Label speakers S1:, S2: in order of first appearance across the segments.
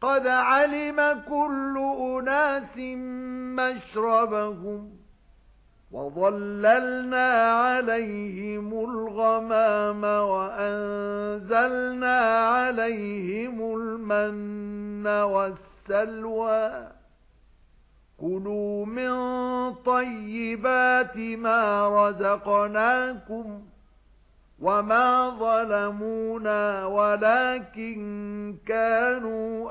S1: قَدْ عَلِمَ كُلُّ أُنَاسٍ مَّشْرَبَهُمْ وَظَلَّلْنَا عَلَيْهِمُ الْغَمَامَ وَأَنزَلْنَا عَلَيْهِمُ الْمَنَّ وَالسَّلْوَىٰ كُلُوا مِن طَيِّبَاتِ مَا رَزَقْنَاكُمْ وَمَا ظَلَمُونَا وَلَكِن كَانُوا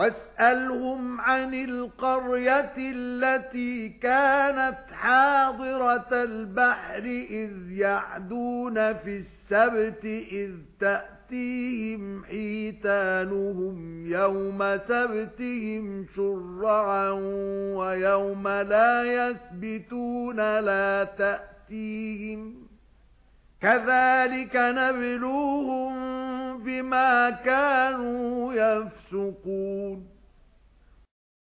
S1: وَاسْأَلْهُمْ عَنِ الْقَرْيَةِ الَّتِي كَانَتْ حَاضِرَةَ الْبَحْرِ إِذْ يَعْدُونَ فِي السَّبْتِ إِذْ تَأْتِيهِمْ حِيتَانُهُمْ يَوْمَ سَبْتِهِمْ شُرَّعًا وَيَوْمَ لَا يَسْبِتُونَ لَا تَأْتِيهِمْ كَذَلِكَ نَبْلُوهُم بِمَا كَانُوا يَفْسُقُونَ